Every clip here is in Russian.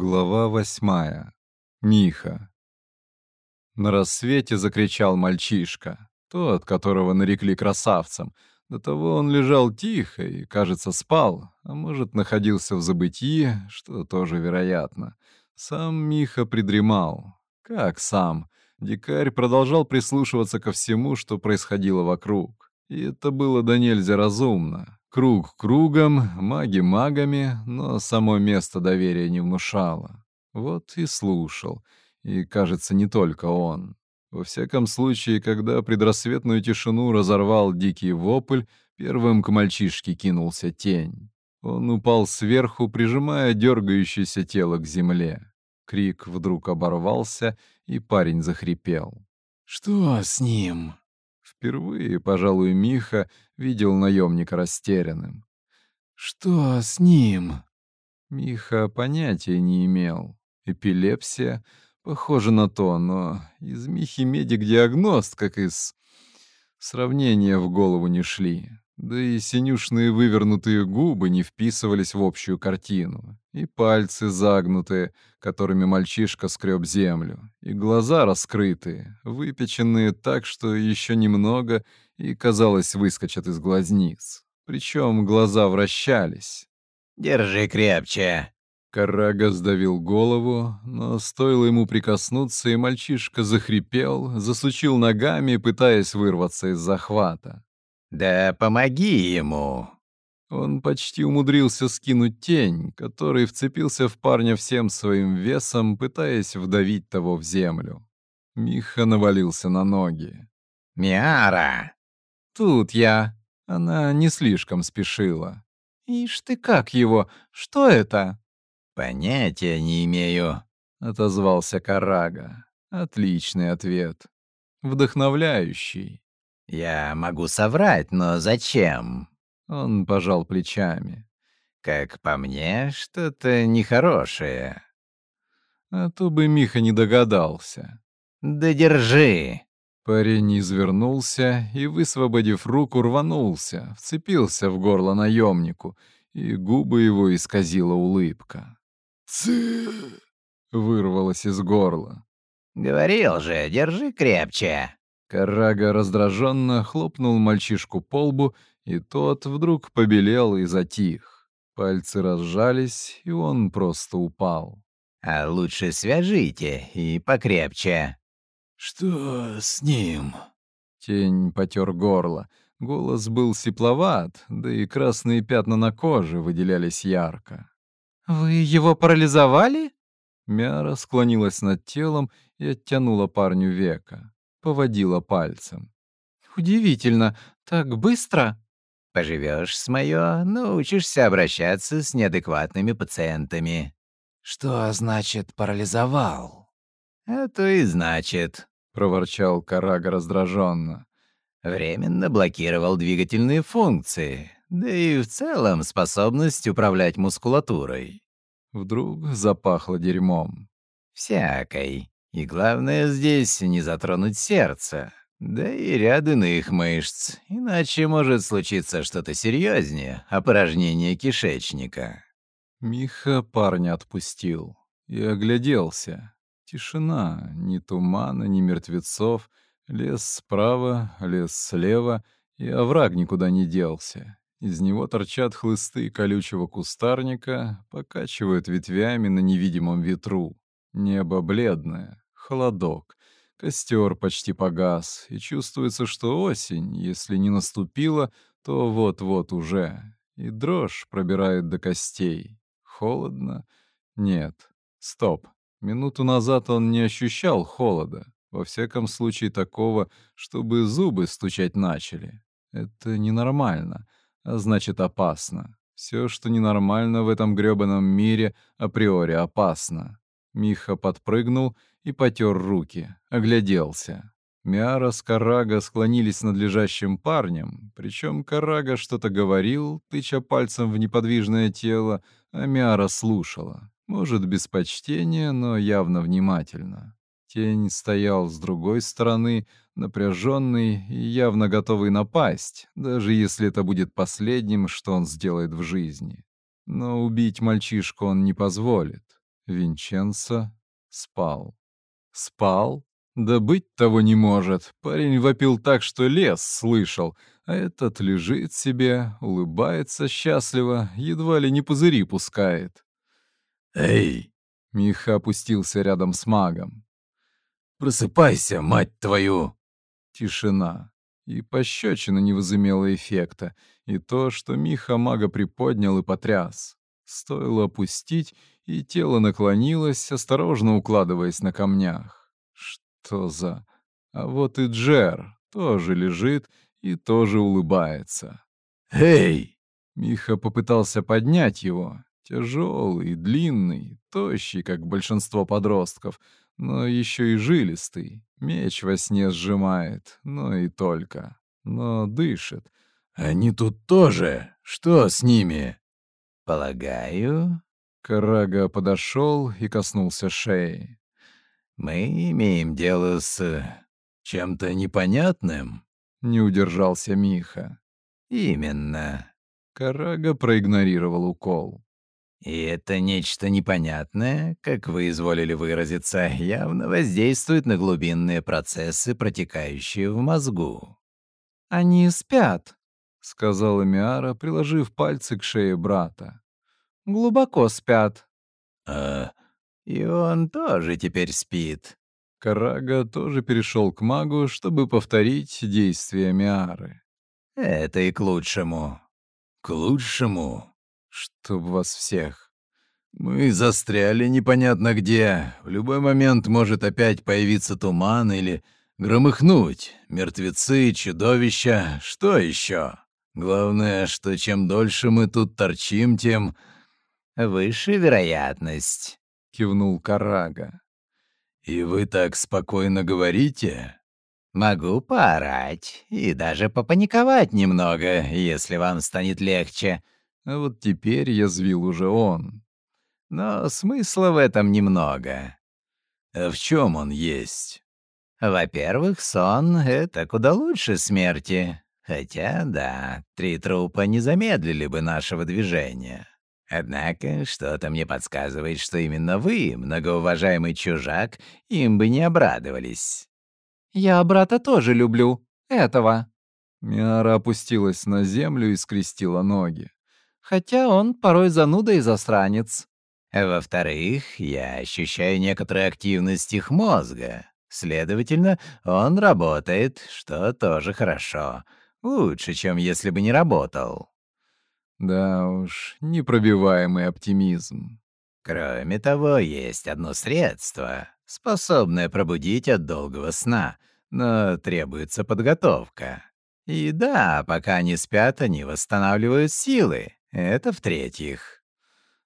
Глава восьмая. Миха. На рассвете закричал мальчишка, тот, которого нарекли красавцем. До того он лежал тихо и, кажется, спал, а может, находился в забытии, что тоже вероятно. Сам Миха придремал. Как сам? Дикарь продолжал прислушиваться ко всему, что происходило вокруг. И это было до нельзя разумно. Круг кругом, маги магами, но само место доверия не внушало. Вот и слушал. И, кажется, не только он. Во всяком случае, когда предрассветную тишину разорвал дикий вопль, первым к мальчишке кинулся тень. Он упал сверху, прижимая дергающееся тело к земле. Крик вдруг оборвался, и парень захрипел. «Что с ним?» Впервые, пожалуй, Миха видел наемника растерянным. «Что с ним?» Миха понятия не имел. Эпилепсия? Похоже на то, но из Михи медик-диагност, как из... Сравнения в голову не шли. Да и синюшные вывернутые губы не вписывались в общую картину. И пальцы загнутые, которыми мальчишка скреб землю. И глаза раскрытые, выпеченные так, что еще немного, и, казалось, выскочат из глазниц. Причем глаза вращались. «Держи крепче!» Карага сдавил голову, но стоило ему прикоснуться, и мальчишка захрипел, засучил ногами, пытаясь вырваться из захвата. «Да помоги ему!» Он почти умудрился скинуть тень, который вцепился в парня всем своим весом, пытаясь вдавить того в землю. Миха навалился на ноги. «Миара!» «Тут я!» Она не слишком спешила. «Ишь ты как его! Что это?» «Понятия не имею», — отозвался Карага. Отличный ответ. Вдохновляющий. «Я могу соврать, но зачем?» Он пожал плечами. «Как по мне, что-то нехорошее». А то бы Миха не догадался. «Да держи!» Парень извернулся и, высвободив руку, рванулся, вцепился в горло наемнику, и губы его исказила улыбка. «Цы!» — вырвалось из горла. «Говорил же, держи крепче!» Карага раздраженно хлопнул мальчишку по лбу, и тот вдруг побелел и затих. Пальцы разжались, и он просто упал. «А лучше свяжите и покрепче». «Что с ним?» Тень потер горло. Голос был сипловат, да и красные пятна на коже выделялись ярко. «Вы его парализовали?» Мяра склонилась над телом и оттянула парню века поводила пальцем. «Удивительно, так быстро?» «Поживешь с моё, научишься обращаться с неадекватными пациентами». «Что значит парализовал?» «А то и значит», — проворчал Карага раздраженно. «Временно блокировал двигательные функции, да и в целом способность управлять мускулатурой». Вдруг запахло дерьмом. «Всякой. И главное здесь не затронуть сердце, да и ряд иных мышц, иначе может случиться что-то серьезнее, опорожнение кишечника. Миха парня отпустил и огляделся. Тишина, ни тумана, ни мертвецов, лес справа, лес слева, и овраг никуда не делся. Из него торчат хлысты колючего кустарника, покачивают ветвями на невидимом ветру. Небо бледное, холодок, костер почти погас, и чувствуется, что осень, если не наступила, то вот-вот уже. И дрожь пробирает до костей. Холодно? Нет. Стоп. Минуту назад он не ощущал холода. Во всяком случае такого, чтобы зубы стучать начали. Это ненормально, а значит опасно. Все, что ненормально в этом грёбаном мире, априори опасно. Миха подпрыгнул и потер руки, огляделся. Миара с Карага склонились над лежащим парнем, причем Карага что-то говорил, тыча пальцем в неподвижное тело, а Миара слушала. Может, без почтения, но явно внимательно. Тень стоял с другой стороны, напряженный и явно готовый напасть, даже если это будет последним, что он сделает в жизни. Но убить мальчишку он не позволит. Винченцо спал. Спал? Да быть того не может. Парень вопил так, что лес слышал, а этот лежит себе, улыбается счастливо, едва ли не пузыри пускает. «Эй!» — Миха опустился рядом с магом. «Просыпайся, мать твою!» Тишина. И пощечина не возымела эффекта, и то, что Миха мага приподнял и потряс. Стоило опустить, и тело наклонилось, осторожно укладываясь на камнях. Что за... А вот и Джер тоже лежит и тоже улыбается. «Эй!» Миха попытался поднять его. Тяжелый, длинный, тощий, как большинство подростков, но еще и жилистый. Меч во сне сжимает, но и только. Но дышит. «Они тут тоже? Что с ними?» «Полагаю...» Карага подошел и коснулся шеи. «Мы имеем дело с... чем-то непонятным?» Не удержался Миха. «Именно». Карага проигнорировал укол. И это нечто непонятное, как вы изволили выразиться, явно воздействует на глубинные процессы, протекающие в мозгу. «Они спят», — сказала Миара, приложив пальцы к шее брата. «Глубоко спят». «А, и он тоже теперь спит». Карага тоже перешел к магу, чтобы повторить действия Миары. «Это и к лучшему». «К лучшему?» Чтоб вас всех. Мы застряли непонятно где. В любой момент может опять появиться туман или громыхнуть. Мертвецы, чудовища, что еще? Главное, что чем дольше мы тут торчим, тем... «Выше вероятность», — кивнул Карага. «И вы так спокойно говорите?» «Могу поорать и даже попаниковать немного, если вам станет легче. Вот теперь язвил уже он. Но смысла в этом немного. А в чем он есть? Во-первых, сон — это куда лучше смерти. Хотя, да, три трупа не замедлили бы нашего движения. Однако что-то мне подсказывает, что именно вы, многоуважаемый чужак, им бы не обрадовались. «Я брата тоже люблю. Этого». Миара опустилась на землю и скрестила ноги хотя он порой зануда и засранец. Во-вторых, я ощущаю некоторую активность их мозга. Следовательно, он работает, что тоже хорошо. Лучше, чем если бы не работал. Да уж, непробиваемый оптимизм. Кроме того, есть одно средство, способное пробудить от долгого сна, но требуется подготовка. И да, пока они спят, они восстанавливают силы. Это в-третьих.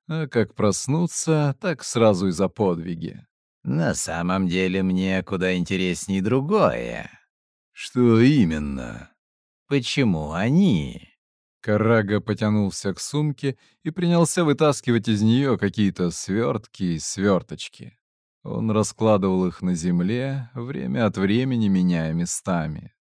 А как проснуться, так сразу и за подвиги. На самом деле мне куда интереснее другое. Что именно? Почему они? Карага потянулся к сумке и принялся вытаскивать из нее какие-то свертки и сверточки. Он раскладывал их на земле, время от времени меняя местами.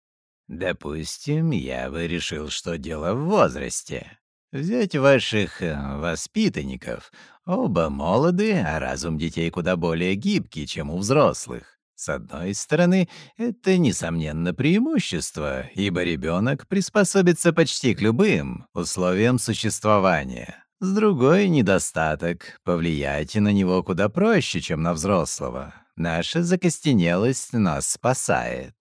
«Допустим, я бы решил, что дело в возрасте. Взять ваших э, воспитанников. Оба молоды, а разум детей куда более гибкий, чем у взрослых. С одной стороны, это, несомненно, преимущество, ибо ребенок приспособится почти к любым условиям существования. С другой — недостаток. Повлиять на него куда проще, чем на взрослого. Наша закостенелость нас спасает.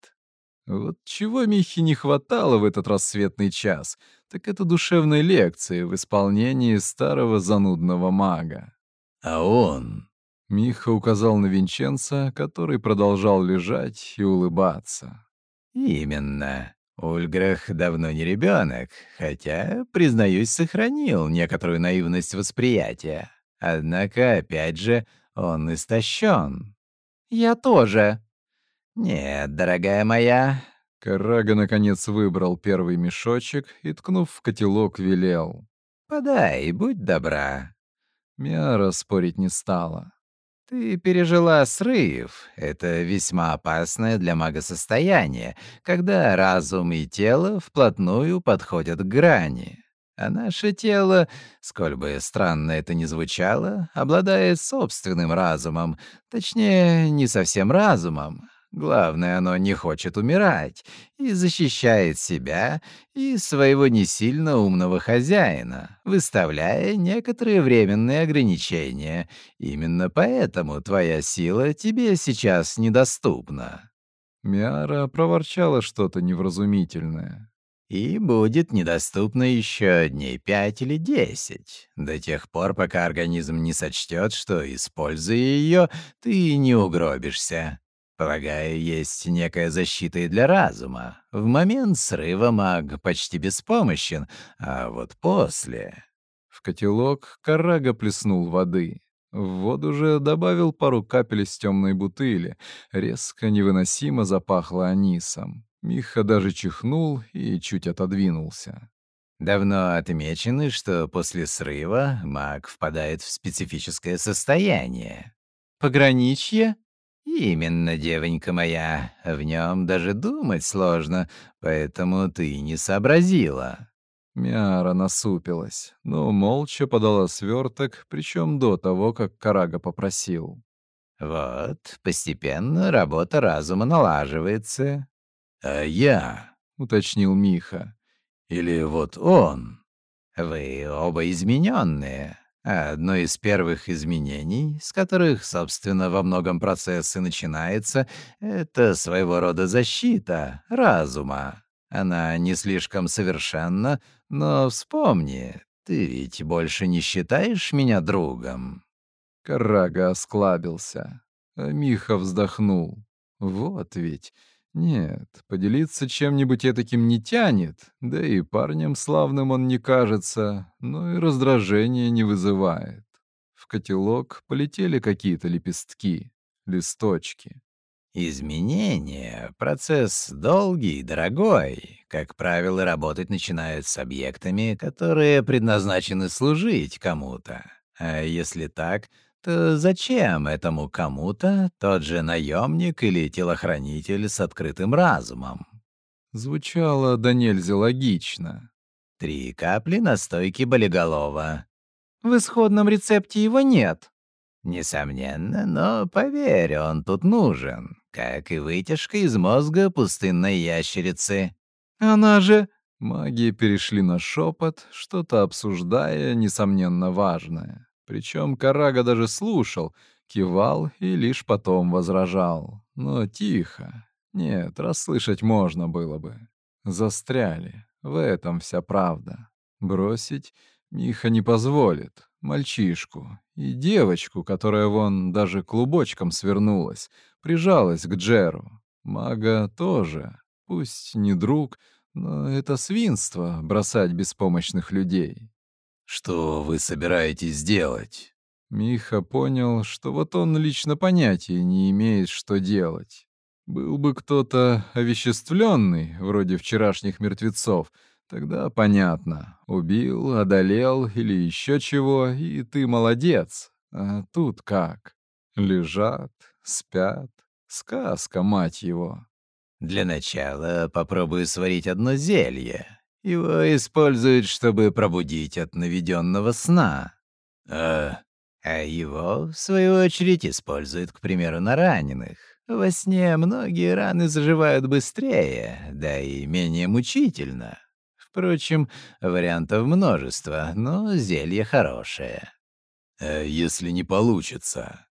Вот чего Михе не хватало в этот рассветный час — так это душевной лекции в исполнении старого занудного мага. А он... Миха указал на Винченца, который продолжал лежать и улыбаться. «Именно. Ульграх давно не ребенок, хотя, признаюсь, сохранил некоторую наивность восприятия. Однако, опять же, он истощен. «Я тоже». «Нет, дорогая моя, Карага, наконец, выбрал первый мешочек и, ткнув в котелок, велел. «Подай, будь добра». Миара спорить не стала. «Ты пережила срыв. Это весьма опасное для мага состояние, когда разум и тело вплотную подходят к грани. А наше тело, сколь бы странно это ни звучало, обладает собственным разумом, точнее, не совсем разумом, Главное, оно не хочет умирать и защищает себя и своего не сильно умного хозяина, выставляя некоторые временные ограничения. Именно поэтому твоя сила тебе сейчас недоступна. Миара проворчала что-то невразумительное. И будет недоступна еще дней пять или десять, до тех пор, пока организм не сочтет, что, используя ее, ты не угробишься. Полагаю, есть некая защита и для разума. В момент срыва маг почти беспомощен, а вот после... В котелок Карага плеснул воды. В воду же добавил пару капель из темной бутыли. Резко, невыносимо запахло анисом. Миха даже чихнул и чуть отодвинулся. Давно отмечено, что после срыва маг впадает в специфическое состояние. «Пограничье?» «Именно, девонька моя, в нем даже думать сложно, поэтому ты не сообразила». Миара насупилась, но молча подала сверток, причем до того, как Карага попросил. «Вот, постепенно работа разума налаживается». «А я?» — уточнил Миха. «Или вот он?» «Вы оба измененные. Одно из первых изменений, с которых, собственно, во многом процесс и начинается, это своего рода защита разума. Она не слишком совершенна, но вспомни, ты ведь больше не считаешь меня другом?» Карага осклабился, Миха вздохнул. «Вот ведь, нет, поделиться чем-нибудь этаким не тянет, да и парнем славным он не кажется, но и раздражения не вызывает. В котелок полетели какие-то лепестки, листочки. Изменение — процесс долгий и дорогой. Как правило, работать начинают с объектами, которые предназначены служить кому-то. А если так, зачем этому кому-то тот же наемник или телохранитель с открытым разумом? Звучало да нельзя логично. Три капли настойки болиголова. В исходном рецепте его нет. Несомненно, но поверь, он тут нужен, как и вытяжка из мозга пустынной ящерицы. Она же... Маги перешли на шепот, что-то обсуждая, несомненно, важное. Причем Карага даже слушал, кивал и лишь потом возражал. Но тихо. Нет, расслышать можно было бы. Застряли. В этом вся правда. Бросить Миха не позволит. Мальчишку и девочку, которая вон даже клубочком свернулась, прижалась к Джеру. Мага тоже. Пусть не друг, но это свинство — бросать беспомощных людей. «Что вы собираетесь делать?» Миха понял, что вот он лично понятия не имеет, что делать. Был бы кто-то овеществленный, вроде вчерашних мертвецов, тогда понятно. Убил, одолел или еще чего, и ты молодец. А тут как? Лежат, спят. Сказка, мать его. Для начала попробую сварить одно зелье. Его используют, чтобы пробудить от наведенного сна. А, а его, в свою очередь, используют, к примеру, на раненых. Во сне многие раны заживают быстрее, да и менее мучительно. Впрочем, вариантов множество, но зелье хорошее. А если не получится?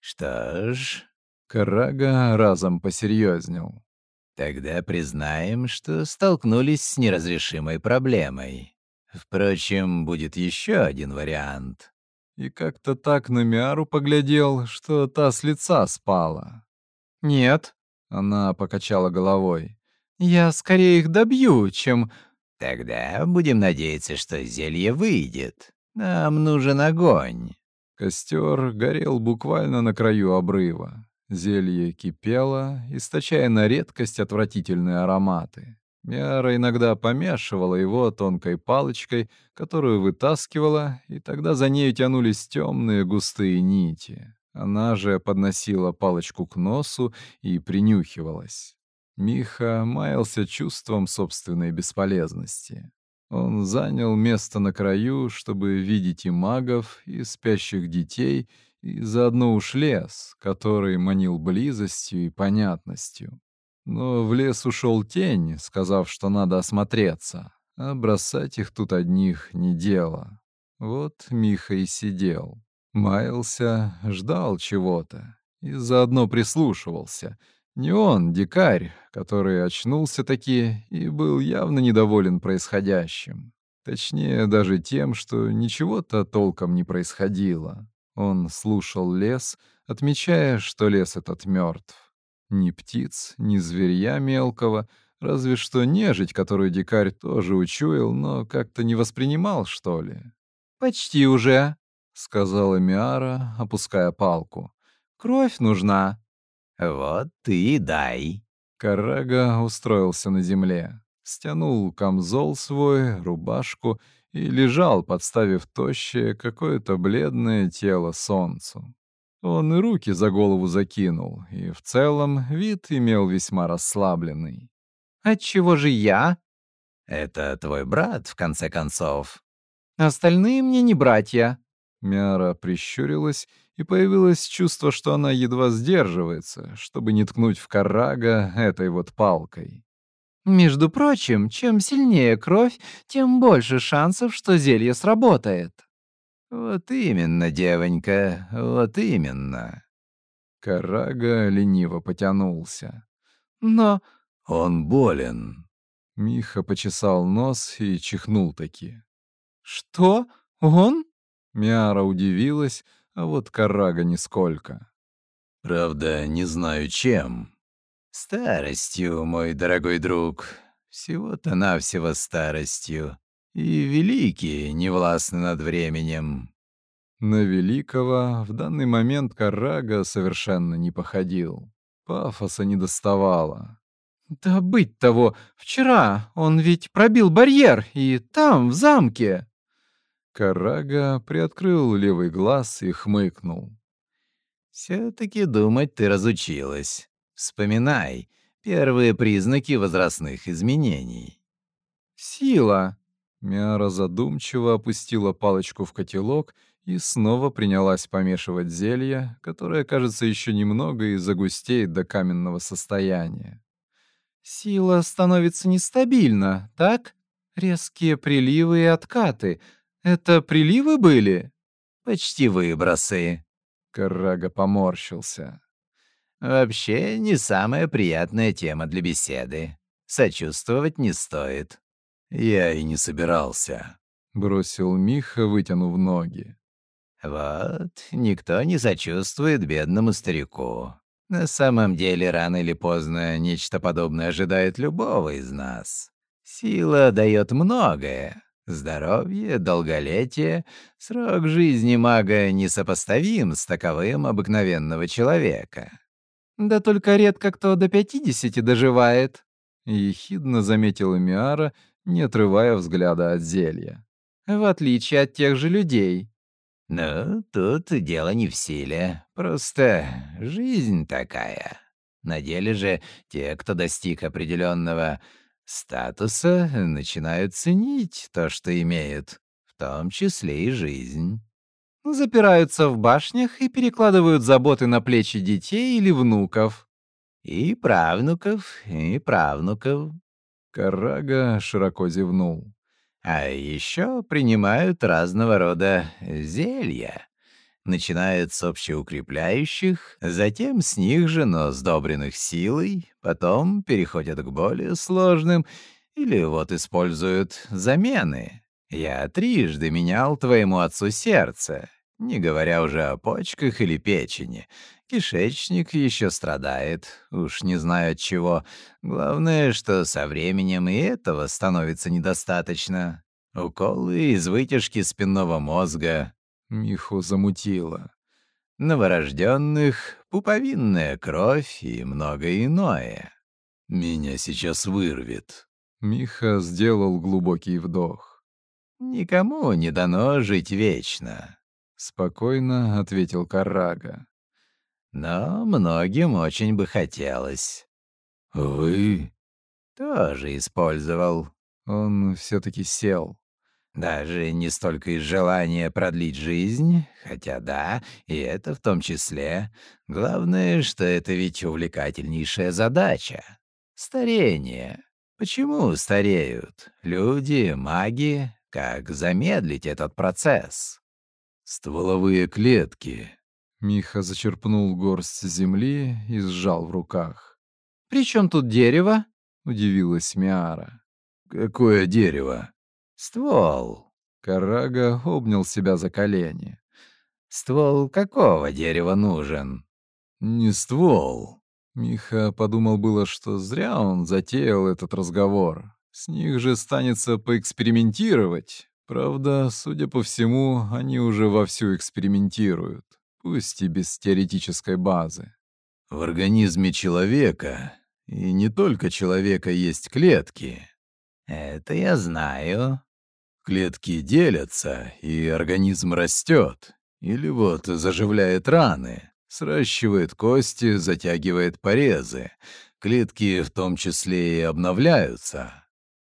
Что ж... Карага разом посерьезнел. Тогда признаем, что столкнулись с неразрешимой проблемой. Впрочем, будет еще один вариант. И как-то так на Миару поглядел, что та с лица спала. «Нет», — она покачала головой, — «я скорее их добью, чем...» «Тогда будем надеяться, что зелье выйдет. Нам нужен огонь». Костер горел буквально на краю обрыва. Зелье кипело, источая на редкость отвратительные ароматы. Миара иногда помешивала его тонкой палочкой, которую вытаскивала, и тогда за нею тянулись темные густые нити. Она же подносила палочку к носу и принюхивалась. Миха маялся чувством собственной бесполезности. Он занял место на краю, чтобы видеть и магов, и спящих детей, и заодно уж лес, который манил близостью и понятностью. Но в лес ушел тень, сказав, что надо осмотреться, а бросать их тут одних не дело. Вот Миха и сидел, маялся, ждал чего-то и заодно прислушивался. Не он, дикарь, который очнулся таки и был явно недоволен происходящим. Точнее, даже тем, что ничего-то толком не происходило. Он слушал лес, отмечая, что лес этот мертв. Ни птиц, ни зверья мелкого, разве что нежить, которую дикарь тоже учуял, но как-то не воспринимал, что ли. «Почти уже», — сказала Миара, опуская палку. «Кровь нужна». «Вот ты и дай». Карага устроился на земле, стянул камзол свой, рубашку и лежал, подставив тощее, какое-то бледное тело солнцу. Он и руки за голову закинул, и в целом вид имел весьма расслабленный. «Отчего же я?» «Это твой брат, в конце концов», Остальные мне не братья». Мяра прищурилась, и появилось чувство, что она едва сдерживается, чтобы не ткнуть в Карага этой вот палкой. «Между прочим, чем сильнее кровь, тем больше шансов, что зелье сработает». «Вот именно, девонька, вот именно». Карага лениво потянулся. «Но...» «Он болен». Миха почесал нос и чихнул таки. «Что? Он?» Миара удивилась, а вот Карага нисколько. «Правда, не знаю чем. Старостью, мой дорогой друг. Всего-то навсего старостью. И великие не властны над временем». На великого в данный момент Карага совершенно не походил. Пафоса не доставало. «Да быть того! Вчера он ведь пробил барьер, и там, в замке!» Карага приоткрыл левый глаз и хмыкнул. «Все-таки думать ты разучилась. Вспоминай первые признаки возрастных изменений». «Сила!» Мяра задумчиво опустила палочку в котелок и снова принялась помешивать зелье, которое, кажется, еще немного и загустеет до каменного состояния. «Сила становится нестабильна, так? Резкие приливы и откаты — это приливы были? Почти выбросы. Карага поморщился. Вообще не самая приятная тема для беседы. Сочувствовать не стоит. Я и не собирался. Бросил Миха, вытянув ноги. Вот, никто не сочувствует бедному старику. На самом деле, рано или поздно нечто подобное ожидает любого из нас. Сила дает многое, Здоровье, долголетие, срок жизни мага несопоставим с таковым обыкновенного человека. Да только редко кто до пятидесяти доживает, — ехидно заметила Миара, не отрывая взгляда от зелья. В отличие от тех же людей. Ну, тут дело не в силе, просто жизнь такая. На деле же те, кто достиг определенного статуса начинают ценить то, что имеют, в том числе и жизнь. Запираются в башнях и перекладывают заботы на плечи детей или внуков. И правнуков, и правнуков. Карага широко зевнул. А еще принимают разного рода зелья начинает с общеукрепляющих, затем с них же, но сдобренных силой, потом переходят к более сложным или вот используют замены. Я трижды менял твоему отцу сердце, не говоря уже о почках или печени. Кишечник еще страдает, уж не знаю от чего. Главное, что со временем и этого становится недостаточно. Уколы из вытяжки спинного мозга, Миху замутило. Новорожденных, пуповинная кровь и многое иное. Меня сейчас вырвет. Миха сделал глубокий вдох. Никому не дано жить вечно, спокойно ответил Карага. Но многим очень бы хотелось. Вы тоже использовал. Он все таки сел. Даже не столько из желания продлить жизнь, хотя да, и это в том числе. Главное, что это ведь увлекательнейшая задача. Старение. Почему стареют? Люди, маги. Как замедлить этот процесс? Стволовые клетки. Миха зачерпнул горсть земли и сжал в руках. «При чем тут дерево?» — удивилась Миара. «Какое дерево?» «Ствол». Карага обнял себя за колени. «Ствол какого дерева нужен?» «Не ствол». Миха подумал было, что зря он затеял этот разговор. С них же станется поэкспериментировать. Правда, судя по всему, они уже вовсю экспериментируют, пусть и без теоретической базы. В организме человека, и не только человека, есть клетки. Это я знаю. Клетки делятся, и организм растет. Или вот заживляет раны, сращивает кости, затягивает порезы. Клетки в том числе и обновляются.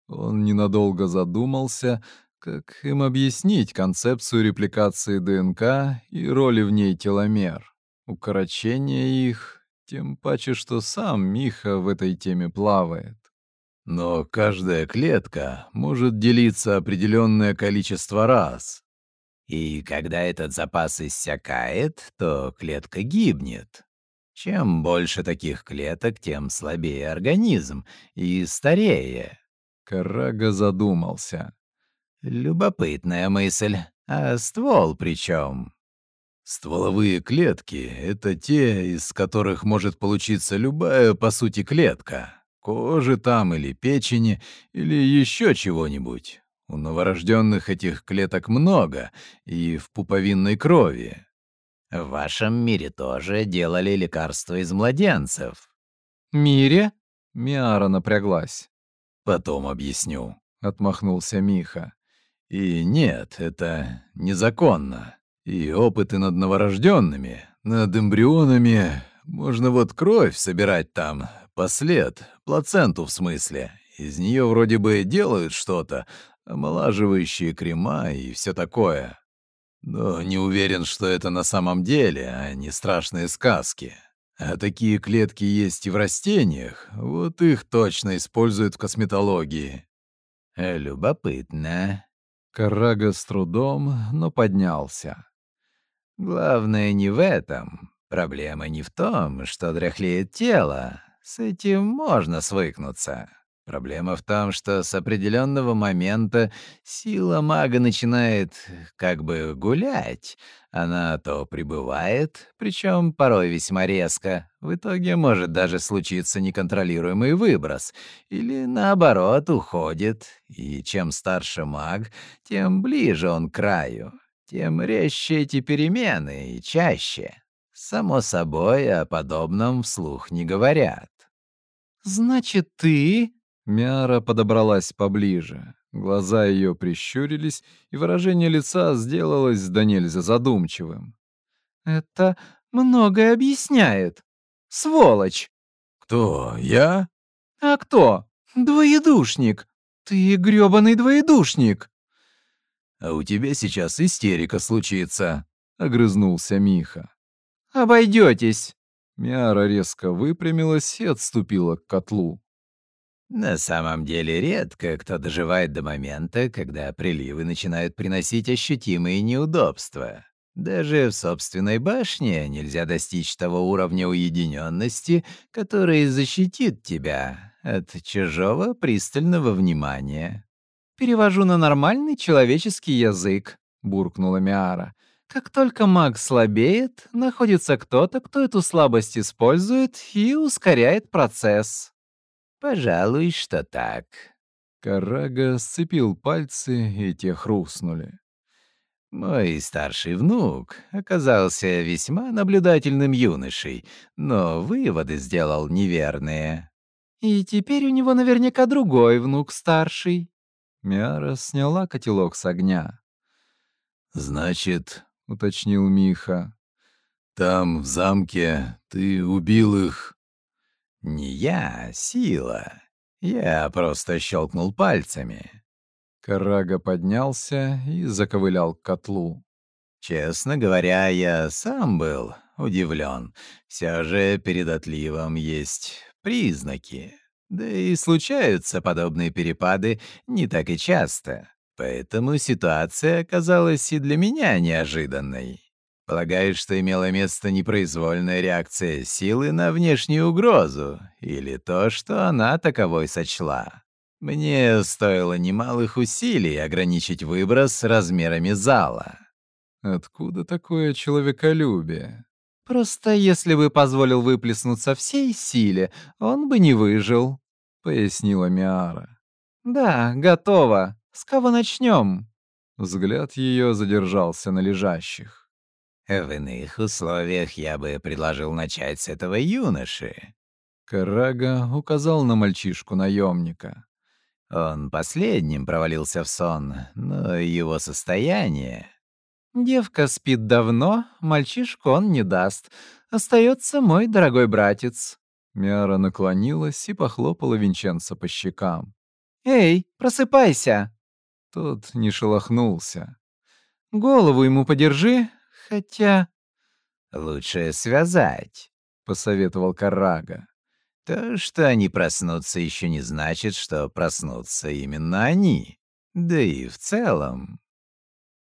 Он ненадолго задумался, как им объяснить концепцию репликации ДНК и роли в ней теломер. Укорочение их, тем паче, что сам Миха в этой теме плавает. Но каждая клетка может делиться определенное количество раз. И когда этот запас иссякает, то клетка гибнет. Чем больше таких клеток, тем слабее организм и старее. Карага задумался. Любопытная мысль. А ствол при чем? Стволовые клетки — это те, из которых может получиться любая, по сути, клетка. Кожи там или печени, или еще чего-нибудь. У новорожденных этих клеток много, и в пуповинной крови. В вашем мире тоже делали лекарства из младенцев. Мире? Миара напряглась. Потом объясню, отмахнулся Миха. И нет, это незаконно. И опыты над новорожденными, над эмбрионами, можно вот кровь собирать там, Послед, плаценту в смысле. Из нее вроде бы делают что-то, омолаживающие крема и все такое. Но не уверен, что это на самом деле, а не страшные сказки. А такие клетки есть и в растениях, вот их точно используют в косметологии. Любопытно. Карага с трудом, но поднялся. Главное не в этом. Проблема не в том, что дряхлеет тело, с этим можно свыкнуться. Проблема в том, что с определенного момента сила мага начинает как бы гулять. Она то прибывает, причем порой весьма резко. В итоге может даже случиться неконтролируемый выброс. Или наоборот уходит. И чем старше маг, тем ближе он к краю. Тем резче эти перемены и чаще. Само собой, о подобном вслух не говорят. «Значит, ты...» Мяра подобралась поближе. Глаза ее прищурились, и выражение лица сделалось да нельзя задумчивым. «Это многое объясняет. Сволочь!» «Кто, я?» «А кто? Двоедушник. Ты грёбаный двоедушник!» «А у тебя сейчас истерика случится», — огрызнулся Миха. «Обойдётесь!» Миара резко выпрямилась и отступила к котлу. На самом деле редко кто доживает до момента, когда приливы начинают приносить ощутимые неудобства. Даже в собственной башне нельзя достичь того уровня уединенности, который защитит тебя от чужого пристального внимания. «Перевожу на нормальный человеческий язык», — буркнула Миара. Как только маг слабеет, находится кто-то, кто эту слабость использует и ускоряет процесс. Пожалуй, что так. Карага сцепил пальцы, и те хрустнули. Мой старший внук оказался весьма наблюдательным юношей, но выводы сделал неверные. И теперь у него наверняка другой внук старший. Мяра сняла котелок с огня. «Значит, уточнил Миха. Там, в замке, ты убил их. Не я, сила. Я просто щелкнул пальцами. Карага поднялся и заковылял к котлу. Честно говоря, я сам был удивлен. Все же перед отливом есть признаки. Да и случаются подобные перепады не так и часто. Поэтому ситуация оказалась и для меня неожиданной. Полагаю, что имела место непроизвольная реакция силы на внешнюю угрозу, или то, что она таковой сочла. Мне стоило немалых усилий ограничить выброс размерами зала. Откуда такое человеколюбие? Просто если бы позволил выплеснуться всей силе, он бы не выжил, пояснила Миара. Да, готово. С кого начнем? Взгляд ее задержался на лежащих. В иных условиях я бы предложил начать с этого юноши. Карага указал на мальчишку наемника. Он последним провалился в сон, но его состояние... Девка спит давно, мальчишку он не даст. Остается мой дорогой братец. Миара наклонилась и похлопала Винченца по щекам. «Эй, просыпайся!» Тот не шелохнулся. «Голову ему подержи, хотя...» «Лучше связать», — посоветовал Карага. То, что они проснутся, еще не значит, что проснутся именно они. Да и в целом,